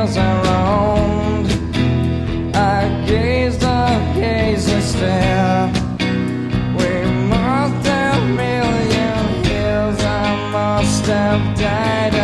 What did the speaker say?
miles I. I gazed, I gazed and stared. We must have million years. I must have died.